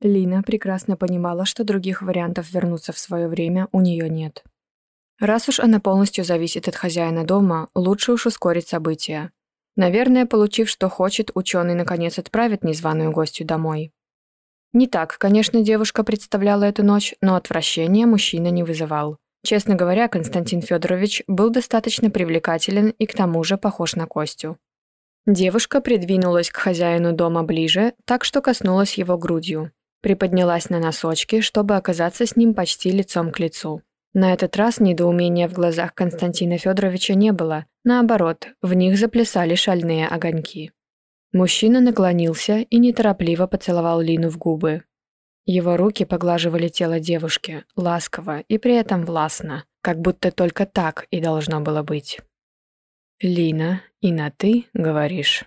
Лина прекрасно понимала, что других вариантов вернуться в свое время у нее нет. Раз уж она полностью зависит от хозяина дома, лучше уж ускорить события. Наверное, получив, что хочет, ученый наконец отправит незваную гостью домой. Не так, конечно, девушка представляла эту ночь, но отвращения мужчина не вызывал. Честно говоря, Константин Федорович был достаточно привлекателен и к тому же похож на Костю. Девушка придвинулась к хозяину дома ближе, так что коснулась его грудью. Приподнялась на носочки, чтобы оказаться с ним почти лицом к лицу. На этот раз недоумения в глазах Константина Федоровича не было, наоборот, в них заплясали шальные огоньки. Мужчина наклонился и неторопливо поцеловал Лину в губы. Его руки поглаживали тело девушки, ласково и при этом властно, как будто только так и должно было быть. «Лина, и на «ты» говоришь?»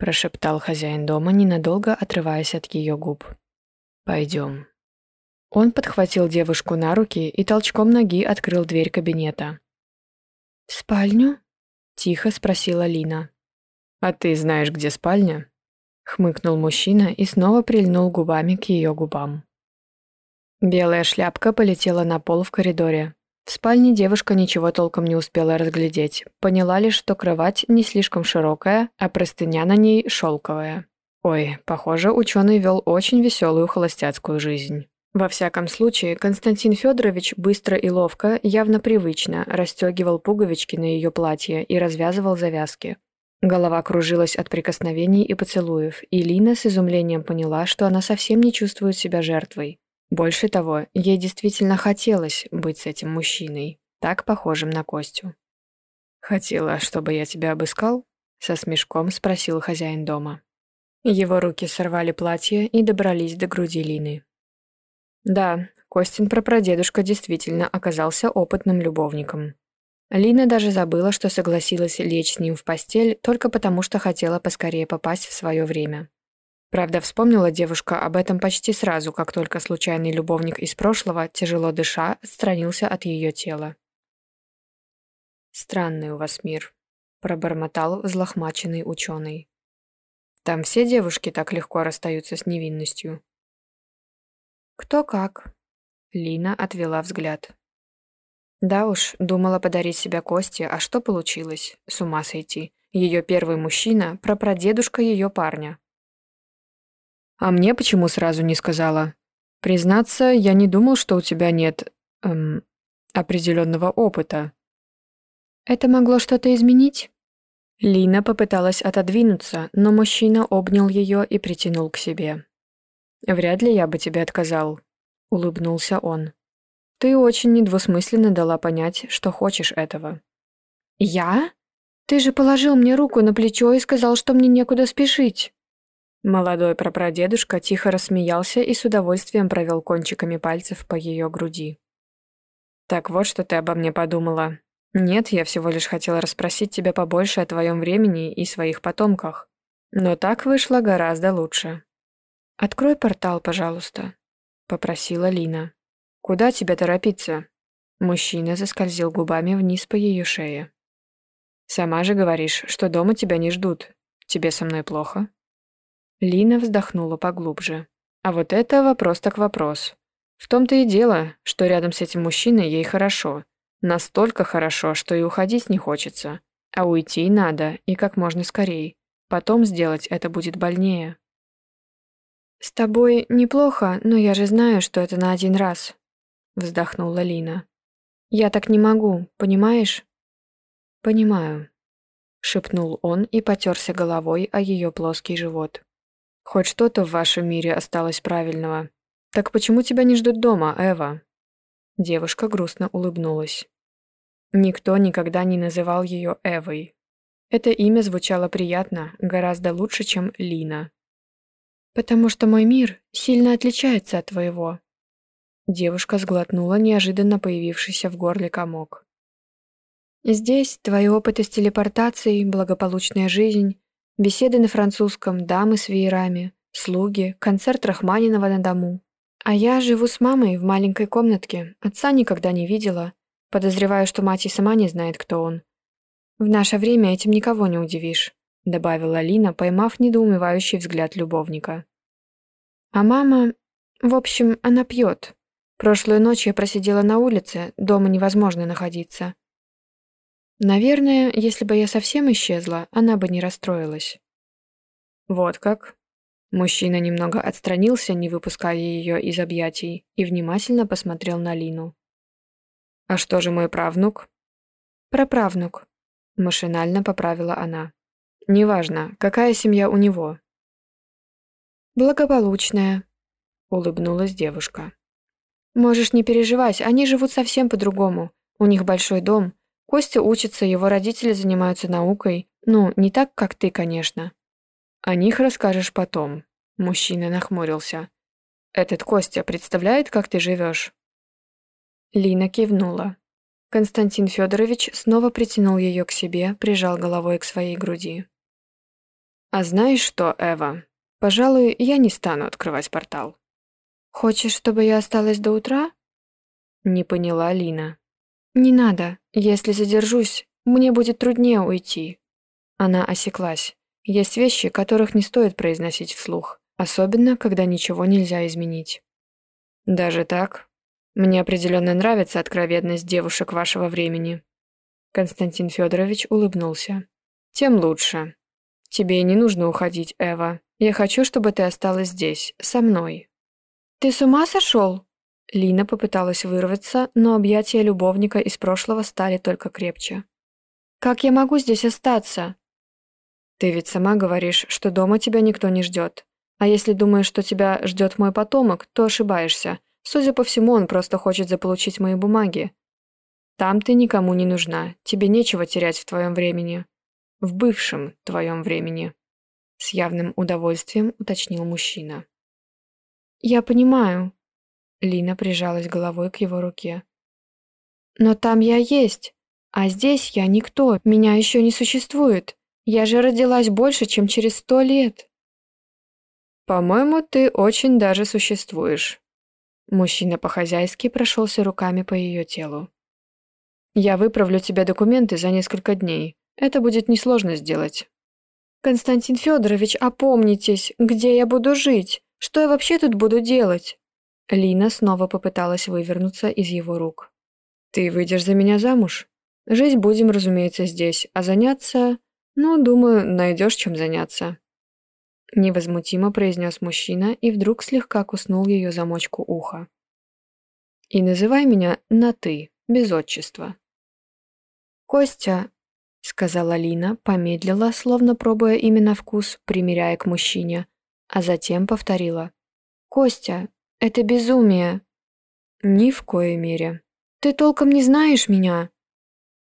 прошептал хозяин дома, ненадолго отрываясь от ее губ. «Пойдем». Он подхватил девушку на руки и толчком ноги открыл дверь кабинета. «В спальню?» — тихо спросила Лина. «А ты знаешь, где спальня?» — хмыкнул мужчина и снова прильнул губами к ее губам. Белая шляпка полетела на пол в коридоре. В спальне девушка ничего толком не успела разглядеть. Поняла лишь, что кровать не слишком широкая, а простыня на ней шелковая. Ой, похоже, ученый вел очень веселую холостяцкую жизнь. Во всяком случае, Константин Федорович быстро и ловко, явно привычно, расстегивал пуговички на ее платье и развязывал завязки. Голова кружилась от прикосновений и поцелуев, и Лина с изумлением поняла, что она совсем не чувствует себя жертвой. Больше того, ей действительно хотелось быть с этим мужчиной, так похожим на Костю. «Хотела, чтобы я тебя обыскал?» — со смешком спросил хозяин дома. Его руки сорвали платье и добрались до груди Лины. Да, Костин прапрадедушка действительно оказался опытным любовником. Лина даже забыла, что согласилась лечь с ним в постель только потому, что хотела поскорее попасть в свое время. Правда, вспомнила девушка об этом почти сразу, как только случайный любовник из прошлого, тяжело дыша, отстранился от ее тела. «Странный у вас мир», — пробормотал взлохмаченный ученый. «Там все девушки так легко расстаются с невинностью». «Кто как?» Лина отвела взгляд. Да уж, думала подарить себя Косте, а что получилось? С ума сойти. Ее первый мужчина — прапрадедушка ее парня. А мне почему сразу не сказала? Признаться, я не думал, что у тебя нет... Эм, определенного опыта. Это могло что-то изменить? Лина попыталась отодвинуться, но мужчина обнял ее и притянул к себе. «Вряд ли я бы тебе отказал», — улыбнулся он. «Ты очень недвусмысленно дала понять, что хочешь этого». «Я? Ты же положил мне руку на плечо и сказал, что мне некуда спешить». Молодой прапрадедушка тихо рассмеялся и с удовольствием провел кончиками пальцев по ее груди. «Так вот, что ты обо мне подумала. Нет, я всего лишь хотела расспросить тебя побольше о твоем времени и своих потомках. Но так вышло гораздо лучше. «Открой портал, пожалуйста», — попросила Лина. «Куда тебе торопиться?» Мужчина заскользил губами вниз по ее шее. «Сама же говоришь, что дома тебя не ждут. Тебе со мной плохо?» Лина вздохнула поглубже. А вот это вопрос так вопрос. В том-то и дело, что рядом с этим мужчиной ей хорошо. Настолько хорошо, что и уходить не хочется. А уйти надо, и как можно скорее. Потом сделать это будет больнее. «С тобой неплохо, но я же знаю, что это на один раз», — вздохнула Лина. «Я так не могу, понимаешь?» «Понимаю», — шепнул он и потерся головой о ее плоский живот. «Хоть что-то в вашем мире осталось правильного. Так почему тебя не ждут дома, Эва?» Девушка грустно улыбнулась. Никто никогда не называл ее Эвой. Это имя звучало приятно, гораздо лучше, чем Лина. «Потому что мой мир сильно отличается от твоего». Девушка сглотнула неожиданно появившийся в горле комок. «Здесь твои опыты с телепортацией, благополучная жизнь, беседы на французском, дамы с веерами, слуги, концерт Рахманинова на дому. А я живу с мамой в маленькой комнатке, отца никогда не видела, подозреваю, что мать и сама не знает, кто он. В наше время этим никого не удивишь добавила Лина, поймав недоумевающий взгляд любовника. А мама... В общем, она пьет. Прошлую ночь я просидела на улице, дома невозможно находиться. Наверное, если бы я совсем исчезла, она бы не расстроилась. Вот как. Мужчина немного отстранился, не выпуская ее из объятий, и внимательно посмотрел на Лину. «А что же мой правнук?» «Праправнук», — машинально поправила она. «Неважно, какая семья у него». «Благополучная», — улыбнулась девушка. «Можешь не переживать, они живут совсем по-другому. У них большой дом. Костя учится, его родители занимаются наукой. Ну, не так, как ты, конечно. О них расскажешь потом. Мужчина нахмурился. Этот Костя представляет, как ты живешь? Лина кивнула. Константин Федорович снова притянул ее к себе, прижал головой к своей груди. А знаешь что, Эва? Пожалуй, я не стану открывать портал. Хочешь, чтобы я осталась до утра? Не поняла Лина. Не надо. Если задержусь, мне будет труднее уйти. Она осеклась. Есть вещи, которых не стоит произносить вслух, особенно, когда ничего нельзя изменить. Даже так? Мне определенно нравится откровенность девушек вашего времени. Константин Федорович улыбнулся. Тем лучше. Тебе не нужно уходить, Эва. Я хочу, чтобы ты осталась здесь, со мной. Ты с ума сошел? Лина попыталась вырваться, но объятия любовника из прошлого стали только крепче. Как я могу здесь остаться? Ты ведь сама говоришь, что дома тебя никто не ждет. А если думаешь, что тебя ждет мой потомок, то ошибаешься. Судя по всему, он просто хочет заполучить мои бумаги. Там ты никому не нужна, тебе нечего терять в твоем времени. В бывшем твоем времени. С явным удовольствием уточнил мужчина. «Я понимаю». Лина прижалась головой к его руке. «Но там я есть, а здесь я никто, меня еще не существует. Я же родилась больше, чем через сто лет. По-моему, ты очень даже существуешь. Мужчина по-хозяйски прошелся руками по ее телу. Я выправлю тебе документы за несколько дней. Это будет несложно сделать. Константин Федорович, опомнитесь, где я буду жить? Что я вообще тут буду делать? Лина снова попыталась вывернуться из его рук. Ты выйдешь за меня замуж? Жить будем, разумеется, здесь, а заняться «Ну, думаю, найдешь чем заняться», — невозмутимо произнес мужчина и вдруг слегка куснул ее замочку уха. «И называй меня на «ты», без отчества». «Костя», — сказала Лина, помедлила, словно пробуя именно вкус, примеряя к мужчине, а затем повторила. «Костя, это безумие». «Ни в коей мере». «Ты толком не знаешь меня»,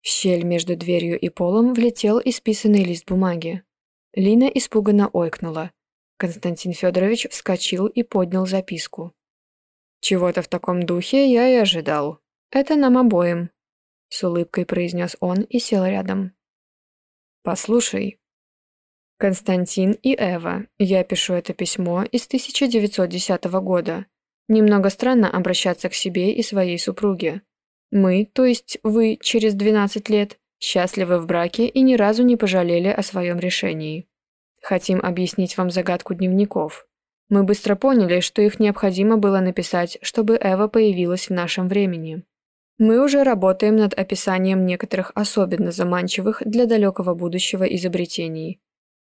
в щель между дверью и полом влетел исписанный лист бумаги. Лина испуганно ойкнула. Константин Федорович вскочил и поднял записку. «Чего-то в таком духе я и ожидал. Это нам обоим», — с улыбкой произнес он и сел рядом. «Послушай. Константин и Эва, я пишу это письмо из 1910 года. Немного странно обращаться к себе и своей супруге. Мы, то есть вы, через 12 лет, счастливы в браке и ни разу не пожалели о своем решении. Хотим объяснить вам загадку дневников. Мы быстро поняли, что их необходимо было написать, чтобы Эва появилась в нашем времени. Мы уже работаем над описанием некоторых особенно заманчивых для далекого будущего изобретений.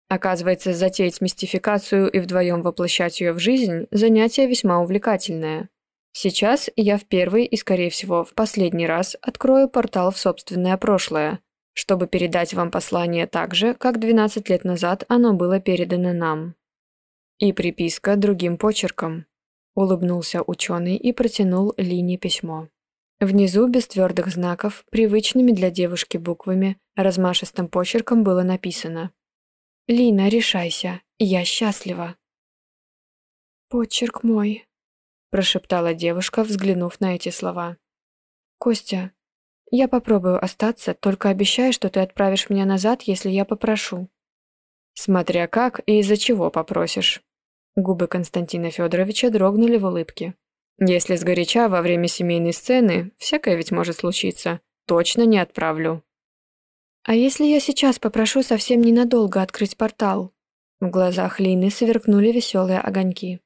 Оказывается, затеять мистификацию и вдвоем воплощать ее в жизнь – занятие весьма увлекательное. Сейчас я в первый и, скорее всего, в последний раз открою портал в собственное прошлое, чтобы передать вам послание так же, как 12 лет назад оно было передано нам. И приписка другим почерком. Улыбнулся ученый и протянул Лине письмо. Внизу, без твердых знаков, привычными для девушки буквами, размашистым почерком было написано «Лина, решайся, я счастлива». «Почерк мой», прошептала девушка, взглянув на эти слова. Костя, я попробую остаться, только обещай, что ты отправишь меня назад, если я попрошу. Смотря как и из-за чего попросишь. Губы Константина Федоровича дрогнули в улыбке. Если сгоряча во время семейной сцены, всякое ведь может случиться, точно не отправлю. А если я сейчас попрошу совсем ненадолго открыть портал? В глазах Лины сверкнули веселые огоньки.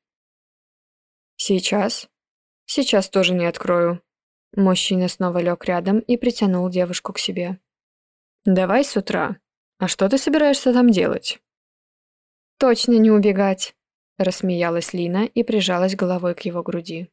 Сейчас? Сейчас тоже не открою. Мужчина снова лег рядом и притянул девушку к себе. Давай с утра. А что ты собираешься там делать? Точно не убегать, рассмеялась Лина и прижалась головой к его груди.